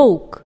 hope